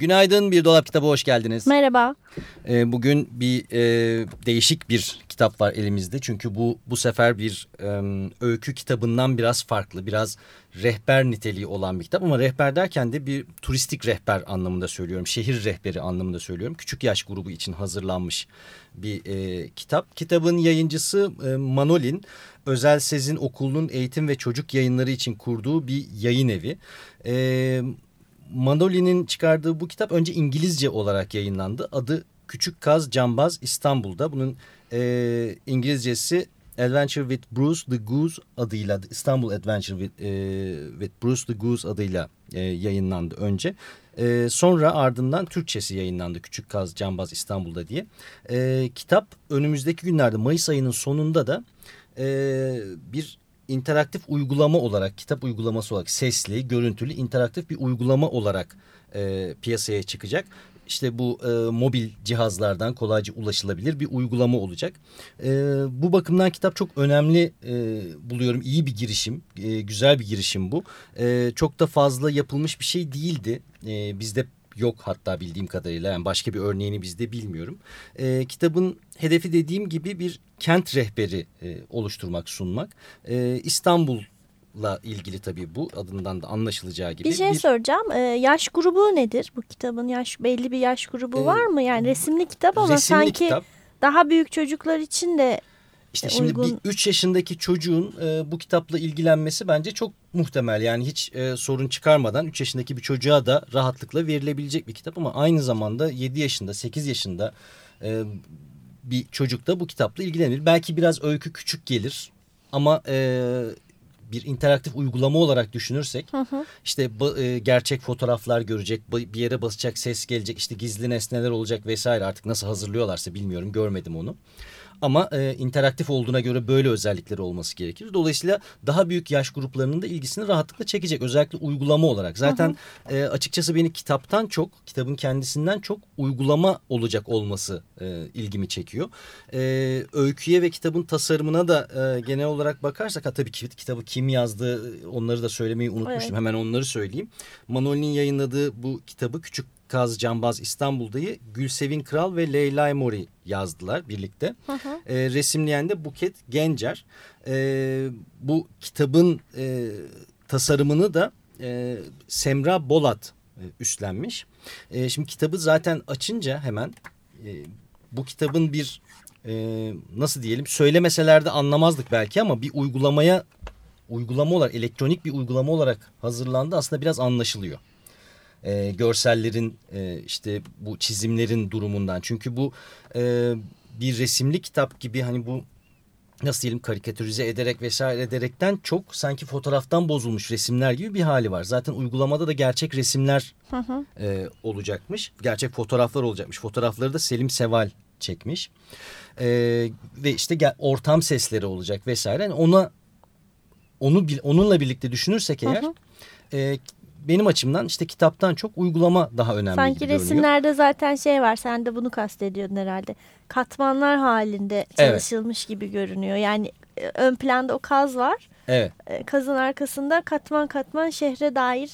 Günaydın Bir Dolap Kitabı hoş geldiniz. Merhaba. Ee, bugün bir e, değişik bir kitap var elimizde. Çünkü bu bu sefer bir e, öykü kitabından biraz farklı. Biraz rehber niteliği olan bir kitap. Ama rehber derken de bir turistik rehber anlamında söylüyorum. Şehir rehberi anlamında söylüyorum. Küçük yaş grubu için hazırlanmış bir e, kitap. Kitabın yayıncısı e, Manolin. Özel Sezin Okulu'nun eğitim ve çocuk yayınları için kurduğu bir yayın evi. Evet Manoli'nin çıkardığı bu kitap önce İngilizce olarak yayınlandı. Adı Küçük Kaz Cambaz İstanbul'da. Bunun e, İngilizcesi Adventure with Bruce the Goose adıyla İstanbul Adventure with, e, with Bruce the Goose adıyla e, yayınlandı önce. E, sonra ardından Türkçesi yayınlandı Küçük Kaz Cambaz İstanbul'da diye. E, kitap önümüzdeki günlerde Mayıs ayının sonunda da e, bir interaktif uygulama olarak, kitap uygulaması olarak sesli, görüntülü, interaktif bir uygulama olarak e, piyasaya çıkacak. İşte bu e, mobil cihazlardan kolayca ulaşılabilir bir uygulama olacak. E, bu bakımdan kitap çok önemli e, buluyorum. İyi bir girişim, e, güzel bir girişim bu. E, çok da fazla yapılmış bir şey değildi. E, bizde yok hatta bildiğim kadarıyla. Yani başka bir örneğini bizde bilmiyorum. E, kitabın hedefi dediğim gibi bir kent rehberi e, oluşturmak, sunmak. E, İstanbul ilgili tabii bu adından da anlaşılacağı gibi. Bir şey bir... soracağım. Ee, yaş grubu nedir bu kitabın? Yaş belli bir yaş grubu ee, var mı? Yani resimli kitap ama resimli sanki kitap. daha büyük çocuklar için de işte e, şimdi uygun... bir 3 yaşındaki çocuğun e, bu kitapla ilgilenmesi bence çok muhtemel. Yani hiç e, sorun çıkarmadan 3 yaşındaki bir çocuğa da rahatlıkla verilebilecek bir kitap ama aynı zamanda 7 yaşında 8 yaşında e, bir çocuk da bu kitapla ilgilenir. Belki biraz öykü küçük gelir ama e, bir interaktif uygulama olarak düşünürsek hı hı. işte e, gerçek fotoğraflar görecek, bir yere basacak ses gelecek, işte gizli nesneler olacak vesaire artık nasıl hazırlıyorlarsa bilmiyorum görmedim onu. Ama e, interaktif olduğuna göre böyle özellikleri olması gerekir. Dolayısıyla daha büyük yaş gruplarının da ilgisini rahatlıkla çekecek. Özellikle uygulama olarak. Zaten hı hı. E, açıkçası beni kitaptan çok, kitabın kendisinden çok uygulama olacak olması e, ilgimi çekiyor. E, öyküye ve kitabın tasarımına da e, genel olarak bakarsak, ha, tabii ki kitabı kim yazdı onları da söylemeyi unutmuştum. Evet. Hemen onları söyleyeyim. Manol'in yayınladığı bu kitabı Küçük Kaz Cambaz İstanbul'dayı Gülsevin Kral ve Leyla Mori yazdılar birlikte. Hı hı. E, resimleyen de Buket Gencer. E, bu kitabın e, tasarımını da e, Semra Bolat e, üstlenmiş. E, şimdi kitabı zaten açınca hemen e, bu kitabın bir e, nasıl diyelim söylemeseler de anlamazdık belki ama bir uygulamaya uygulama olarak elektronik bir uygulama olarak hazırlandı aslında biraz anlaşılıyor e, görsellerin e, işte bu çizimlerin durumundan. Çünkü bu e, bir resimli kitap gibi hani bu nasıl diyelim karikatürize ederek vesaire ederekten çok sanki fotoğraftan bozulmuş resimler gibi bir hali var. Zaten uygulamada da gerçek resimler hı hı. E, olacakmış. Gerçek fotoğraflar olacakmış. Fotoğrafları da Selim Seval çekmiş. E, ve işte ortam sesleri olacak vesaire. Yani ona onu onunla birlikte düşünürsek eğer hı hı. E, benim açımdan işte kitaptan çok uygulama daha önemli Sanki resimlerde zaten şey var sen de bunu kastediyordun herhalde. Katmanlar halinde çalışılmış evet. gibi görünüyor. Yani e, ön planda o kaz var. Evet. E, kazın arkasında katman katman şehre dair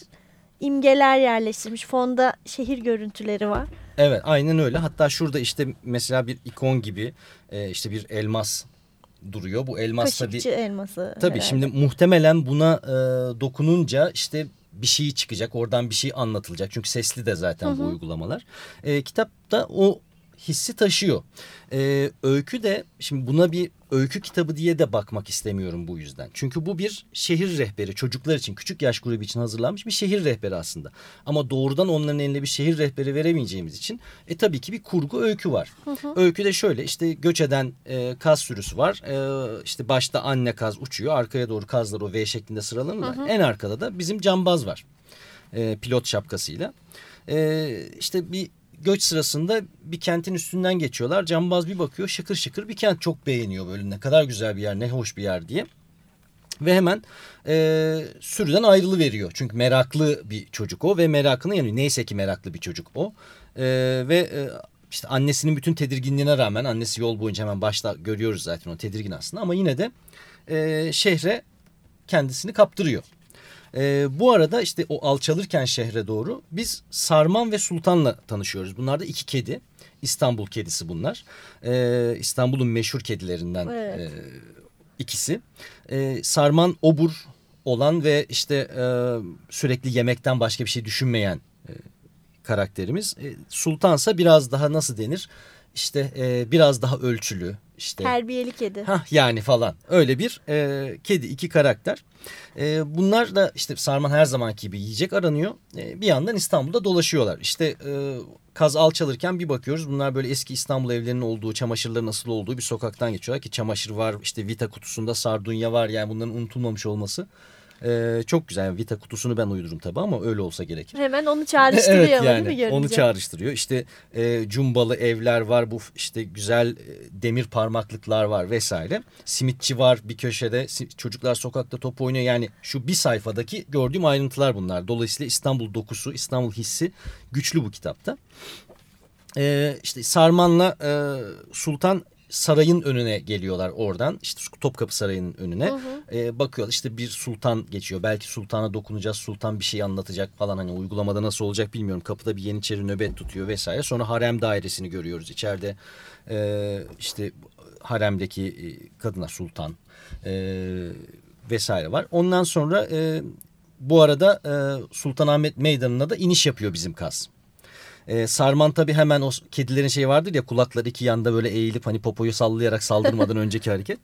imgeler yerleştirilmiş. Fonda şehir görüntüleri var. Evet aynen öyle. Hatta şurada işte mesela bir ikon gibi e, işte bir elmas duruyor. Bu elmas Kaşıkçı tabii. elması. Tabii herhalde. şimdi muhtemelen buna e, dokununca işte bir şey çıkacak. Oradan bir şey anlatılacak. Çünkü sesli de zaten hı hı. bu uygulamalar. E, kitapta o hissi taşıyor. E, öykü de şimdi buna bir öykü kitabı diye de bakmak istemiyorum bu yüzden. Çünkü bu bir şehir rehberi çocuklar için küçük yaş grubu için hazırlanmış bir şehir rehberi aslında. Ama doğrudan onların eline bir şehir rehberi veremeyeceğimiz için e, tabii ki bir kurgu öykü var. Hı hı. Öykü de şöyle işte göç eden e, kaz sürüsü var. E, işte başta anne kaz uçuyor arkaya doğru kazlar o V şeklinde sıralanırlar. En arkada da bizim cambaz var e, pilot şapkasıyla. E, işte bir göç sırasında bir kentin üstünden geçiyorlar. Cambaz bir bakıyor şıkır şıkır bir kent çok beğeniyor böyle ne kadar güzel bir yer ne hoş bir yer diye. Ve hemen e, sürüden ayrılı veriyor. Çünkü meraklı bir çocuk o ve merakını yani neyse ki meraklı bir çocuk o. E, ve e, işte annesinin bütün tedirginliğine rağmen annesi yol boyunca hemen başta görüyoruz zaten o tedirgin aslında. Ama yine de e, şehre kendisini kaptırıyor. E, bu arada işte o alçalırken şehre doğru biz Sarman ve Sultan'la tanışıyoruz. Bunlar da iki kedi. İstanbul kedisi bunlar. E, İstanbul'un meşhur kedilerinden evet. e, ikisi. E, Sarman obur olan ve işte e, sürekli yemekten başka bir şey düşünmeyen e, karakterimiz. E, Sultansa biraz daha nasıl denir? İşte e, biraz daha ölçülü, işte. Terbiyeli kedi. Hah yani falan. Öyle bir e, kedi iki karakter. E, bunlar da işte Sarman her zamanki gibi yiyecek aranıyor. E, bir yandan İstanbul'da dolaşıyorlar. İşte e, kaz alçalırken bir bakıyoruz. Bunlar böyle eski İstanbul evlerinin olduğu, çamaşırların nasıl olduğu bir sokaktan geçiyorlar ki çamaşır var, işte vita kutusunda sardunya var. Yani bunların unutulmamış olması ee, çok güzel. Vita kutusunu ben uydururum tabii ama öyle olsa gerekir. Hemen onu çağrıştırıyor evet, yani, değil mi görünce? Onu çağrıştırıyor. İşte e, cumbalı evler var. Bu işte güzel e, demir parmaklıklar var vesaire. Simitçi var bir köşede. Çocuklar sokakta top oynuyor. Yani şu bir sayfadaki gördüğüm ayrıntılar bunlar. Dolayısıyla İstanbul dokusu, İstanbul hissi güçlü bu kitapta. Ee, işte Sarman'la e, Sultan sarayın önüne geliyorlar oradan. İşte Topkapı Sarayı'nın önüne. Hı hı. E, bakıyorlar işte bir sultan geçiyor. Belki sultana dokunacağız. Sultan bir şey anlatacak falan. Hani uygulamada nasıl olacak bilmiyorum. Kapıda bir yeniçeri nöbet tutuyor vesaire. Sonra harem dairesini görüyoruz. İçeride e, işte haremdeki e, kadına sultan e, vesaire var. Ondan sonra e, bu arada e, Sultanahmet Meydanı'na da iniş yapıyor bizim kas. E, Sarman tabi hemen o kedilerin şeyi vardır ya kulakları iki yanda böyle eğilip hani popoyu sallayarak saldırmadan önceki hareket.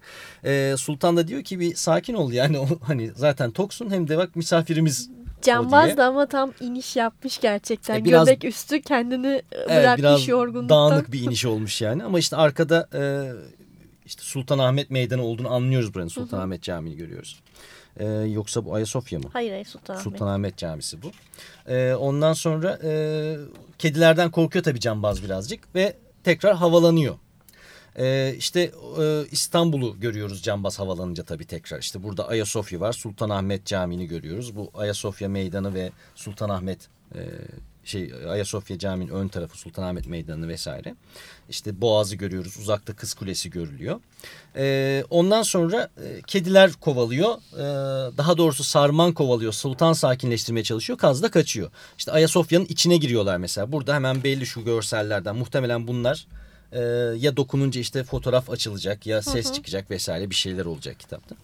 E, Sultan da diyor ki bir sakin ol yani o, hani zaten toksun hem de bak misafirimiz Canbaz da ama tam iniş yapmış gerçekten. E, biraz, Göbek üstü kendini bırakmış evet, biraz yorgunluktan. dağınık bir iniş olmuş yani. Ama işte arkada e, işte Sultanahmet Meydanı olduğunu anlıyoruz buranın. Sultanahmet Camii'ni görüyoruz. E, yoksa bu Ayasofya mı? Hayır hayır Sultanahmet. Sultanahmet Camisi bu. E, ondan sonra e, kedilerden korkuyor tabii Cambaz birazcık ve tekrar havalanıyor. Ee, işte e, İstanbul'u görüyoruz Cambaz havalanınca tabii tekrar. İşte burada Ayasofya var. Sultanahmet Camii'ni görüyoruz. Bu Ayasofya Meydanı ve Sultanahmet e, şey Ayasofya Camii'nin ön tarafı Sultanahmet Meydanı vesaire. İşte Boğaz'ı görüyoruz. Uzakta Kız Kulesi görülüyor. Ee, ondan sonra e, kediler kovalıyor. Ee, daha doğrusu Sarman kovalıyor. Sultan sakinleştirmeye çalışıyor. Kaz da kaçıyor. İşte Ayasofya'nın içine giriyorlar mesela. Burada hemen belli şu görsellerden. Muhtemelen bunlar e, ya dokununca işte fotoğraf açılacak ya ses hı hı. çıkacak vesaire bir şeyler olacak kitapta.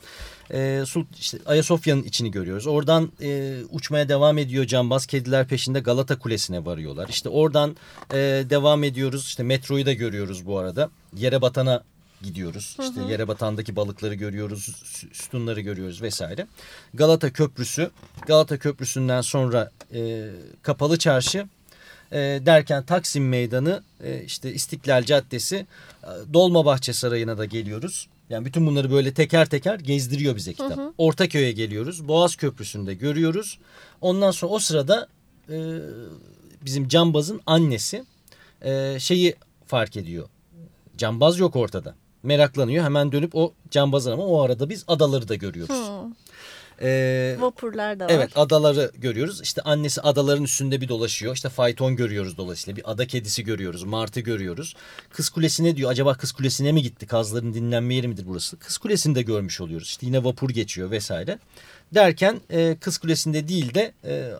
E, işte Ayasofya'nın içini görüyoruz. Oradan e, uçmaya devam ediyor cambaz. Kediler peşinde Galata Kulesi'ne varıyorlar. İşte oradan e, devam ediyoruz. İşte metroyu da görüyoruz bu arada. Yere batana gidiyoruz. Hı hı. İşte yere batandaki balıkları görüyoruz, sütunları görüyoruz vesaire. Galata Köprüsü, Galata Köprüsü'nden sonra e, Kapalı Çarşı e, derken Taksim Meydanı, e, işte İstiklal Caddesi, e, Dolmabahçe Sarayı'na da geliyoruz. Yani bütün bunları böyle teker teker gezdiriyor bize kitap. Hı hı. Ortaköy'e geliyoruz. Boğaz Köprüsü'nde görüyoruz. Ondan sonra o sırada e, bizim Cambaz'ın annesi e, şeyi fark ediyor. Cambaz yok ortada. Meraklanıyor. Hemen dönüp o Cambaz'ın ama o arada biz adaları da görüyoruz. Hı. Ee, Vapurlar da var. Evet adaları görüyoruz. İşte annesi adaların üstünde bir dolaşıyor. İşte fayton görüyoruz dolayısıyla. Bir ada kedisi görüyoruz. Martı görüyoruz. Kız Kulesi'ne diyor acaba Kız Kulesi'ne mi gitti? Kazların dinlenme yeri midir burası? Kız Kulesi'ni de görmüş oluyoruz. İşte yine vapur geçiyor vesaire. Derken e, Kız Kulesi'nde değil de e,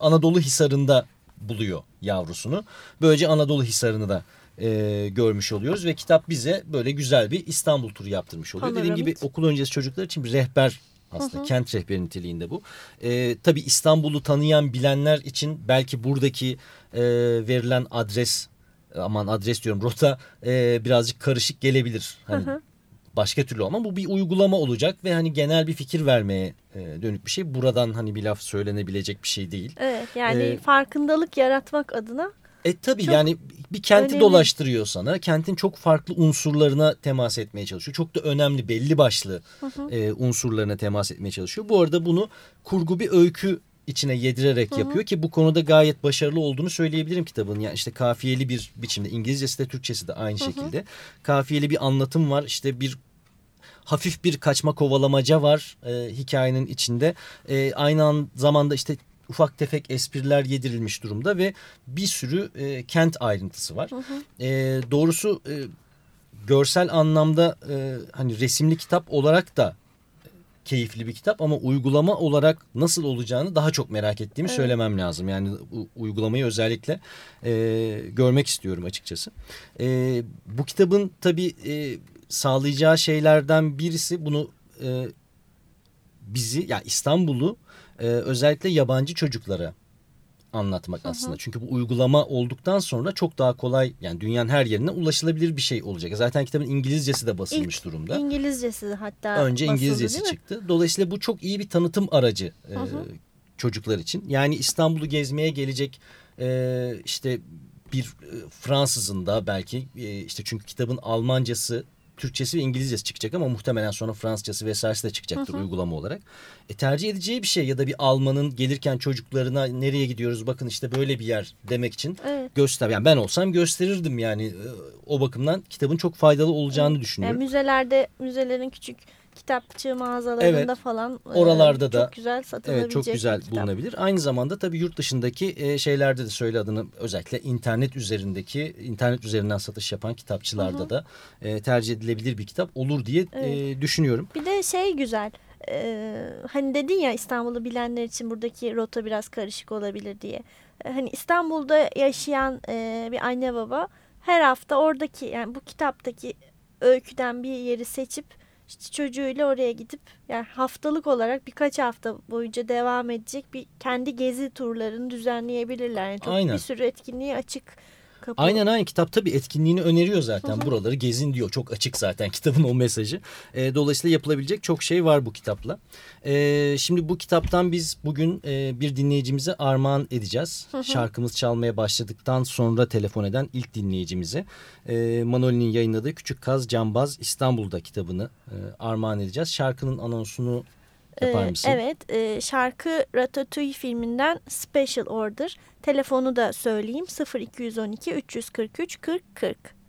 Anadolu Hisarı'nda buluyor yavrusunu. Böylece Anadolu Hisarı'nı da e, görmüş oluyoruz ve kitap bize böyle güzel bir İstanbul turu yaptırmış oluyor. Panoramik. Dediğim gibi okul öncesi çocuklar için bir rehber aslında. Hı hı. Kent rehberi niteliğinde bu. E, tabii İstanbul'u tanıyan bilenler için belki buradaki e, verilen adres aman adres diyorum rota e, birazcık karışık gelebilir. Hani başka türlü ama bu bir uygulama olacak ve hani genel bir fikir vermeye e, dönük bir şey. Buradan hani bir laf söylenebilecek bir şey değil. Evet yani Ee, e, yaratmak adına E tabii Çok yani bir kenti önemli. dolaştırıyor sana. Kentin çok farklı unsurlarına temas etmeye çalışıyor. Çok da önemli belli başlı e, unsurlarına temas etmeye çalışıyor. Bu arada bunu kurgu bir öykü içine yedirerek yapıyor ki bu konuda gayet başarılı olduğunu söyleyebilirim kitabın. Yani işte kafiyeli bir biçimde İngilizcesi de Türkçesi de aynı şekilde. Kafiyeli bir anlatım var. İşte bir hafif bir kaçma kovalamaca var e, hikayenin içinde. E, aynı an zamanda işte ufak tefek espriler yedirilmiş durumda ve bir sürü e, kent ayrıntısı var. E, doğrusu e, görsel anlamda e, hani resimli kitap olarak da keyifli bir kitap ama uygulama olarak nasıl olacağını daha çok merak ettiğimi Evet. söylemem lazım. Yani uygulamayı özellikle e, görmek istiyorum açıkçası. E, bu kitabın tabii e, sağlayacağı şeylerden birisi bunu e, bizi ya yani İstanbul'u e, özellikle yabancı çocuklara anlatmak aslında. Çünkü bu uygulama olduktan sonra çok daha kolay yani dünyanın her yerine ulaşılabilir bir şey olacak. Zaten kitabın İngilizcesi de basılmış İlk durumda. İngilizcesi hatta Önce basıldı, İngilizcesi çıktı. Dolayısıyla bu çok iyi bir tanıtım aracı e, çocuklar için. Yani İstanbul'u gezmeye gelecek e, işte bir e, Fransızın da belki e, işte çünkü kitabın Almancası Türkçesi ve İngilizcesi çıkacak ama muhtemelen sonra Fransızcası vesairesi de çıkacaktır uygulama olarak. E, tercih edeceği bir şey ya da bir Almanın gelirken çocuklarına nereye gidiyoruz bakın işte böyle bir yer demek için Evet. göster. Yani ben olsam gösterirdim yani e, o bakımdan kitabın çok faydalı olacağını düşünüyorum. Yani müzelerde müzelerin küçük kitapçı mağazalarında Evet. falan e, Oralarda çok da- güzel satılabilecek Evet çok güzel kitap. bulunabilir. Aynı zamanda tabii yurt dışındaki e, şeylerde de söyle adını özellikle internet üzerindeki internet üzerinden satış yapan kitapçılarda da e, tercih edilebilir bir kitap olur diye e, düşünüyorum. Bir de şey güzel. e, hani dedin ya İstanbul'u bilenler için buradaki rota biraz karışık olabilir diye. E, hani İstanbul'da yaşayan e, bir anne baba her hafta oradaki yani bu kitaptaki öyküden bir yeri seçip işte çocuğuyla oraya gidip yani haftalık olarak birkaç hafta boyunca devam edecek bir kendi gezi turlarını düzenleyebilirler. Yani çok Aynen. bir sürü etkinliğe açık kapı. Aynen aynen kitap tabii etkinliğini öneriyor zaten. Buraları gezin diyor. Çok açık zaten kitabın o mesajı. E, dolayısıyla yapılabilecek çok şey var bu kitapla. E, şimdi bu kitaptan biz bugün e, bir dinleyicimize armağan edeceğiz. Şarkımız çalmaya başladıktan sonra telefon eden ilk dinleyicimize. E, Manoli'nin yayınladığı Küçük Kaz Cambaz İstanbul'da kitabını e, armağan edeceğiz. Şarkının anonsunu yapar Ee, mısın? Evet e, şarkı Ratatouille filminden Special Order. Telefonu da söyleyeyim 0212 343 40 40.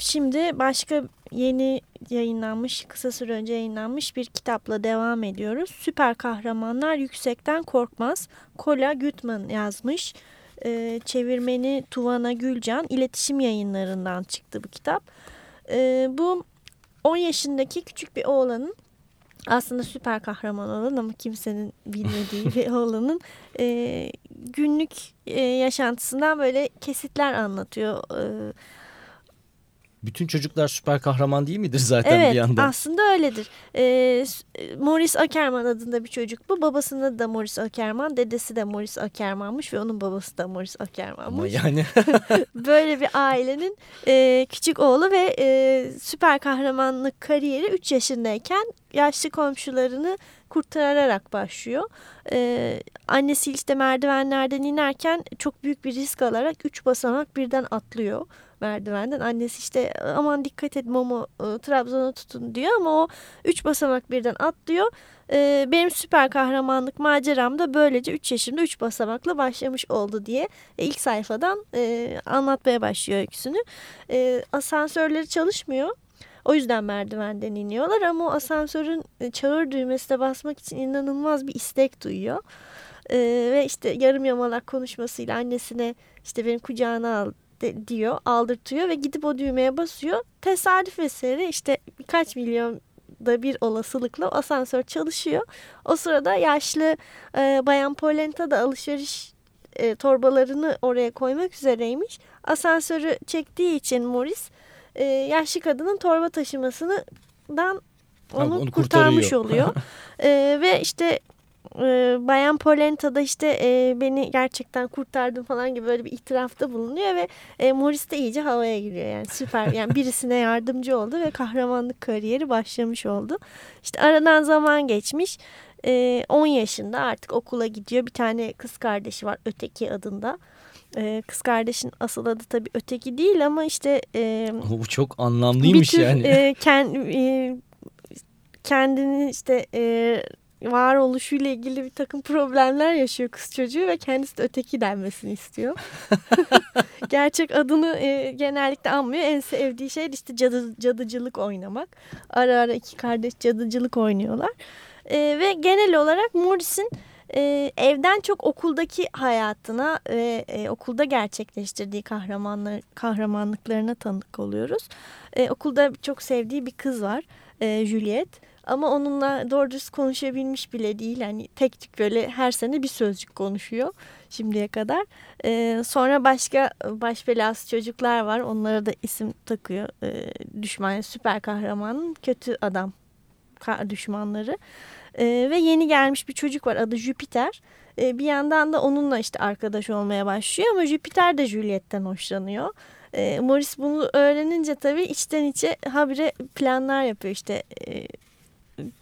şimdi başka yeni yayınlanmış, kısa süre önce yayınlanmış bir kitapla devam ediyoruz. Süper Kahramanlar Yüksekten Korkmaz. Kola Gutman yazmış. E, çevirmeni Tuvana Gülcan. iletişim yayınlarından çıktı bu kitap. E, bu 10 yaşındaki küçük bir oğlanın aslında süper kahraman olan ama kimsenin bilmediği bir oğlanın e, günlük e, yaşantısından böyle kesitler anlatıyor. E, bütün çocuklar süper kahraman değil midir zaten evet, bir yandan? Evet aslında öyledir. Ee, Morris Ackerman adında bir çocuk bu. Babasının adı da Morris Ackerman. Dedesi de Morris Ackerman'mış ve onun babası da Morris Ackerman'mış. Ama yani. Böyle bir ailenin e, küçük oğlu ve e, süper kahramanlık kariyeri 3 yaşındayken yaşlı komşularını kurtararak başlıyor. Ee, annesi işte merdivenlerden inerken çok büyük bir risk alarak 3 basamak birden atlıyor merdivenden. Annesi işte aman dikkat et Momo e, Trabzon'a tutun diyor ama o üç basamak birden atlıyor. E, benim süper kahramanlık maceram da böylece 3 yaşımda 3 basamakla başlamış oldu diye e, ilk sayfadan e, anlatmaya başlıyor öyküsünü. E, asansörleri çalışmıyor. O yüzden merdivenden iniyorlar ama o asansörün e, çağır düğmesine basmak için inanılmaz bir istek duyuyor. Ee, ve işte yarım yamalak konuşmasıyla annesine işte benim kucağına al de, diyor aldırtıyor ve gidip o düğmeye basıyor. Tesadüf eseri işte birkaç milyon da bir olasılıkla asansör çalışıyor. O sırada yaşlı e, Bayan Polenta da alışveriş e, torbalarını oraya koymak üzereymiş. Asansörü çektiği için Morris e, yaşlı kadının torba taşımasından onu, onu kurtarmış oluyor. e, ve işte e, Bayan Polenta da işte e, beni gerçekten kurtardın falan gibi böyle bir itirafta bulunuyor ve e, Morris de iyice havaya giriyor yani süper yani birisine yardımcı oldu ve kahramanlık kariyeri başlamış oldu. İşte aradan zaman geçmiş e, 10 yaşında artık okula gidiyor bir tane kız kardeşi var öteki adında. Ee, kız kardeşin asıl adı tabii öteki değil ama işte... E, bu çok anlamlıymış bir yani. E, kend, e, kendini işte e, varoluşuyla ilgili bir takım problemler yaşıyor kız çocuğu ve kendisi de öteki denmesini istiyor. Gerçek adını e, genellikle anmıyor. En sevdiği şey işte cadı, cadıcılık oynamak. Ara ara iki kardeş cadıcılık oynuyorlar. E, ve genel olarak Morris'in e, evden çok okuldaki hayatına ve e, okulda gerçekleştirdiği kahramanlar, kahramanlıklarına tanık oluyoruz. E, okulda çok sevdiği bir kız var e, Juliet. Ama onunla doğru düz konuşabilmiş bile değil. Yani tek tük böyle her sene bir sözcük konuşuyor şimdiye kadar. Ee, sonra başka baş belası çocuklar var. Onlara da isim takıyor. Ee, düşman, süper kahramanın kötü adam düşmanları. Ee, ve yeni gelmiş bir çocuk var adı Jüpiter. Ee, bir yandan da onunla işte arkadaş olmaya başlıyor ama Jüpiter de Juliet'ten hoşlanıyor. Ee, Morris bunu öğrenince tabii içten içe habire planlar yapıyor işte... E,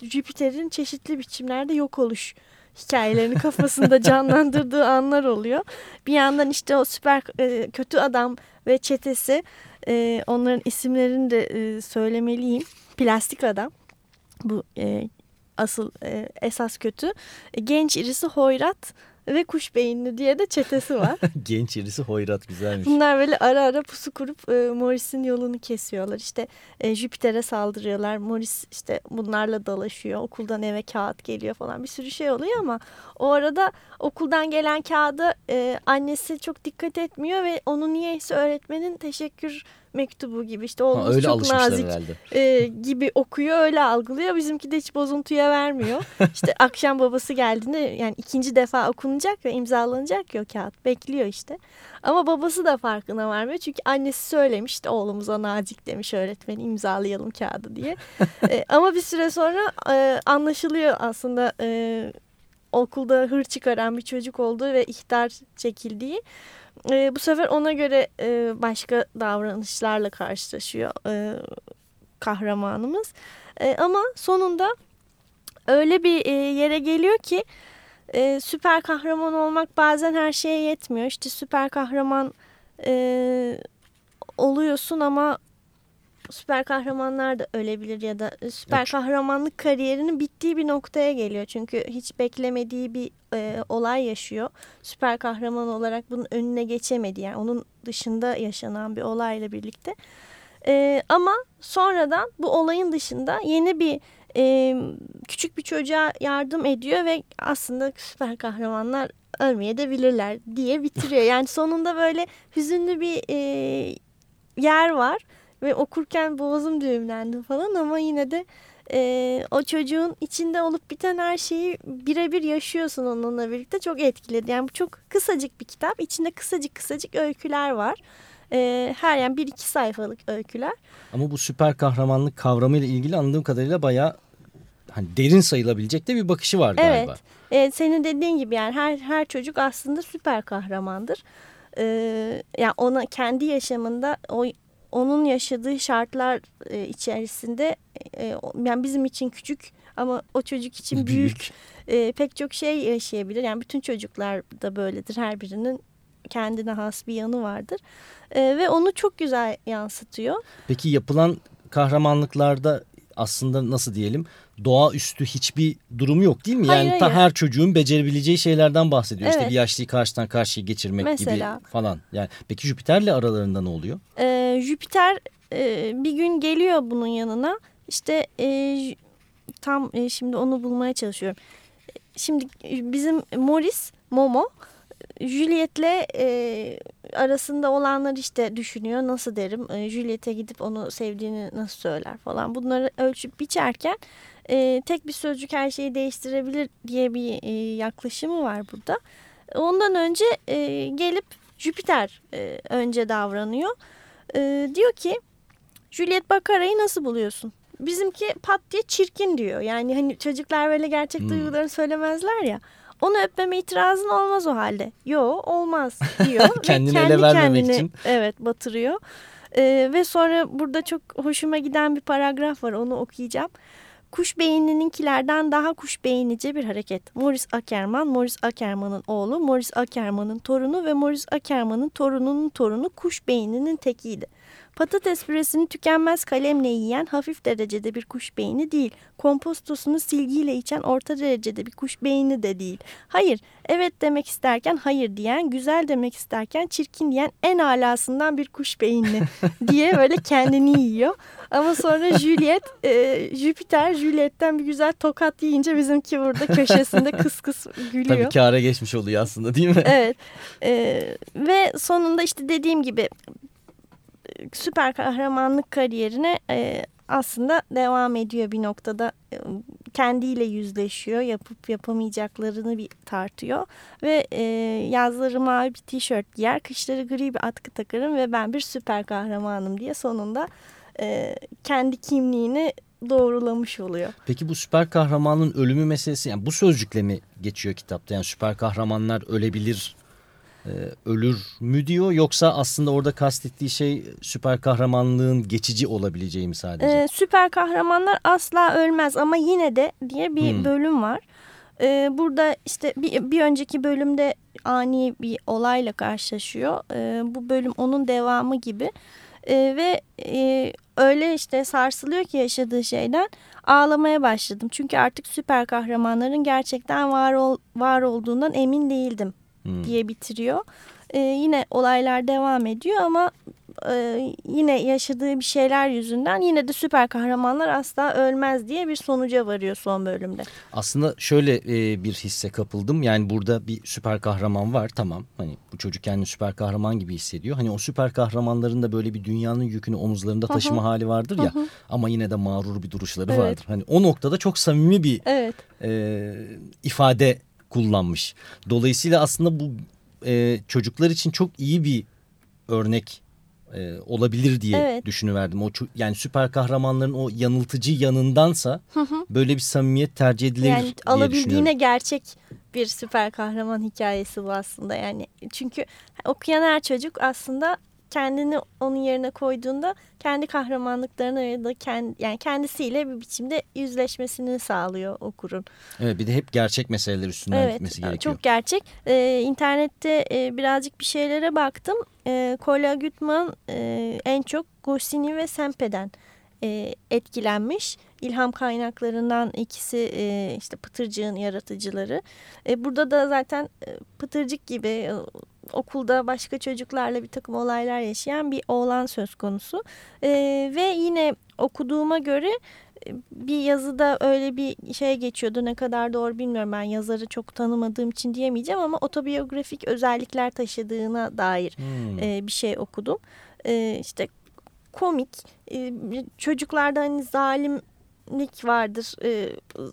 Jüpiter'in çeşitli biçimlerde yok oluş hikayelerini kafasında canlandırdığı anlar oluyor. Bir yandan işte o süper e, kötü adam ve çetesi e, onların isimlerini de e, söylemeliyim. Plastik adam bu e, asıl e, esas kötü. E, genç irisi hoyrat ve kuş beyinli diye de çetesi var. Genç irisi hoyrat güzelmiş. Bunlar böyle ara ara pusu kurup e, Morris'in yolunu kesiyorlar. İşte e, Jüpiter'e saldırıyorlar. Morris işte bunlarla dalaşıyor. Okuldan eve kağıt geliyor falan bir sürü şey oluyor ama o arada okuldan gelen kağıda e, annesi çok dikkat etmiyor ve onu niyeyse öğretmenin teşekkür mektubu gibi işte oğlumuz ha, çok nazik e, gibi okuyor öyle algılıyor. Bizimki de hiç bozuntuya vermiyor. işte akşam babası geldiğinde yani ikinci defa okunacak ve imzalanacak ya kağıt bekliyor işte. Ama babası da farkına varmıyor çünkü annesi söylemiş işte oğlumuza nazik demiş öğretmen imzalayalım kağıdı diye. e, ama bir süre sonra e, anlaşılıyor aslında e, okulda hır çıkaran bir çocuk olduğu ve ihtar çekildiği e, bu sefer ona göre e, başka davranışlarla karşılaşıyor e, kahramanımız. E, ama sonunda öyle bir e, yere geliyor ki e, süper kahraman olmak bazen her şeye yetmiyor. İşte süper kahraman e, oluyorsun ama süper kahramanlar da ölebilir ya da süper Yok. kahramanlık kariyerinin bittiği bir noktaya geliyor. Çünkü hiç beklemediği bir e, olay yaşıyor. Süper kahraman olarak bunun önüne geçemedi. Yani onun dışında yaşanan bir olayla birlikte. E, ama sonradan bu olayın dışında yeni bir e, küçük bir çocuğa yardım ediyor ve aslında süper kahramanlar ölmeye de bilirler diye bitiriyor. Yani sonunda böyle hüzünlü bir e, yer var ve okurken boğazım düğümlendi falan ama yine de e, o çocuğun içinde olup biten her şeyi birebir yaşıyorsun onunla birlikte çok etkiledi. Yani bu çok kısacık bir kitap içinde kısacık kısacık öyküler var. E, her yani bir iki sayfalık öyküler. Ama bu süper kahramanlık kavramıyla ilgili anladığım kadarıyla bayağı hani derin sayılabilecek de bir bakışı var galiba. Evet. Senin dediğin gibi yani her her çocuk aslında süper kahramandır. E, yani ona kendi yaşamında o onun yaşadığı şartlar e, içerisinde e, yani bizim için küçük ama o çocuk için büyük, büyük. E, pek çok şey yaşayabilir. Yani bütün çocuklar da böyledir. Her birinin kendine has bir yanı vardır. E, ve onu çok güzel yansıtıyor. Peki yapılan kahramanlıklarda aslında nasıl diyelim doğaüstü hiçbir durum yok değil mi? Hayır, yani hayır. ta her çocuğun becerebileceği şeylerden bahsediyor. Evet. İşte bir yaşlıyı karşıdan karşıya geçirmek Mesela. gibi falan. Yani peki Jüpiter'le aralarında ne oluyor? Ee, Jüpiter e, bir gün geliyor bunun yanına. İşte e, tam e, şimdi onu bulmaya çalışıyorum. Şimdi bizim Morris, Momo Juliet'le e, arasında olanlar işte düşünüyor. Nasıl derim? E, Juliet'e gidip onu sevdiğini nasıl söyler falan. Bunları ölçüp biçerken e, tek bir sözcük her şeyi değiştirebilir diye bir e, yaklaşımı var burada. Ondan önce e, gelip Jüpiter e, önce davranıyor. E, diyor ki Juliet Bakara'yı nasıl buluyorsun? Bizimki pat diye çirkin diyor. Yani hani çocuklar böyle gerçek Hmm. duygularını söylemezler ya. Onu öpmeme itirazın olmaz o halde. Yo olmaz diyor. Kendini kendi ele vermemek kendini, için. Evet batırıyor. Ee, ve sonra burada çok hoşuma giden bir paragraf var onu okuyacağım. Kuş beynininkilerden daha kuş beynice bir hareket. Morris Ackerman, Morris Ackerman'ın oğlu, Morris Ackerman'ın torunu ve Morris Ackerman'ın torununun torunu kuş beyninin tekiydi. Patates püresini tükenmez kalemle yiyen hafif derecede bir kuş beyni değil. Kompostosunu silgiyle içen orta derecede bir kuş beyni de değil. Hayır, evet demek isterken hayır diyen, güzel demek isterken çirkin diyen en alasından bir kuş beyinli diye böyle kendini yiyor. Ama sonra Juliet, e, Jüpiter Juliet'ten bir güzel tokat yiyince bizimki burada köşesinde kıs kıs gülüyor. Tabii kâra geçmiş oluyor aslında değil mi? Evet. E, ve sonunda işte dediğim gibi süper kahramanlık kariyerine e, aslında devam ediyor bir noktada. E, kendiyle yüzleşiyor. Yapıp yapamayacaklarını bir tartıyor. Ve e, yazları mavi bir tişört giyer. Kışları gri bir atkı takarım ve ben bir süper kahramanım diye sonunda e, kendi kimliğini doğrulamış oluyor. Peki bu süper kahramanın ölümü meselesi yani bu sözcükle mi geçiyor kitapta? Yani süper kahramanlar ölebilir, e, ölür mü diyor yoksa aslında orada kastettiği şey süper kahramanlığın geçici olabileceği mi sadece? Ee, süper kahramanlar asla ölmez ama yine de diye bir Hmm. bölüm var. Ee, burada işte bir, bir önceki bölümde ani bir olayla karşılaşıyor. Ee, bu bölüm onun devamı gibi. Ee, ve e, öyle işte sarsılıyor ki yaşadığı şeyden ağlamaya başladım. Çünkü artık süper kahramanların gerçekten var, ol, var olduğundan emin değildim Hmm. diye bitiriyor. Ee, yine olaylar devam ediyor ama e, yine yaşadığı bir şeyler yüzünden yine de süper kahramanlar asla ölmez diye bir sonuca varıyor son bölümde. Aslında şöyle e, bir hisse kapıldım. Yani burada bir süper kahraman var tamam. Hani bu çocuk kendini süper kahraman gibi hissediyor. Hani o süper kahramanların da böyle bir dünyanın yükünü omuzlarında taşıma hali vardır ya. Ama yine de mağrur bir duruşları Evet. vardır. Hani o noktada çok samimi bir Evet. e, ifade kullanmış. Dolayısıyla aslında bu e, çocuklar için çok iyi bir örnek e, olabilir diye Evet. düşünüverdim. O yani süper kahramanların o yanıltıcı yanındansa böyle bir samimiyet tercih edilir Yani diye alabildiğine gerçek bir süper kahraman hikayesi bu aslında. Yani çünkü okuyan her çocuk aslında kendini onun yerine koyduğunda kendi kahramanlıklarını ya da kendi, yani kendisiyle bir biçimde yüzleşmesini sağlıyor okurun. Evet bir de hep gerçek meseleler üstünden Evet, gitmesi gerekiyor. çok gerçek. Ee, internette e, birazcık bir şeylere baktım. E, Kolya Gutman e, en çok Goscinny ve Sempe'den e, etkilenmiş. İlham kaynaklarından ikisi e, işte Pıtırcık'ın yaratıcıları. E, burada da zaten e, Pıtırcık gibi e, okulda başka çocuklarla bir takım olaylar yaşayan bir oğlan söz konusu. E, ve yine okuduğuma göre e, bir yazıda öyle bir şey geçiyordu ne kadar doğru bilmiyorum ben yazarı çok tanımadığım için diyemeyeceğim ama otobiyografik özellikler taşıdığına dair Hmm. e, bir şey okudum. E, işte komik e, çocuklarda hani zalimlik vardır e,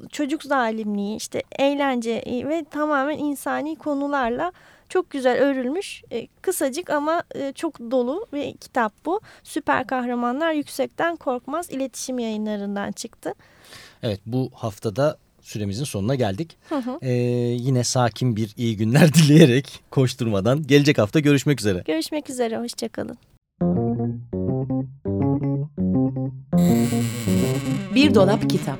çocuk zalimliği işte eğlence e, ve tamamen insani konularla çok güzel örülmüş e, kısacık ama e, çok dolu bir kitap bu. Süper Kahramanlar Yüksekten Korkmaz iletişim yayınlarından çıktı. Evet bu haftada süremizin sonuna geldik. Hı hı. Ee, yine sakin bir iyi günler dileyerek koşturmadan gelecek hafta görüşmek üzere. Görüşmek üzere, hoşçakalın. Bir dolap kitap.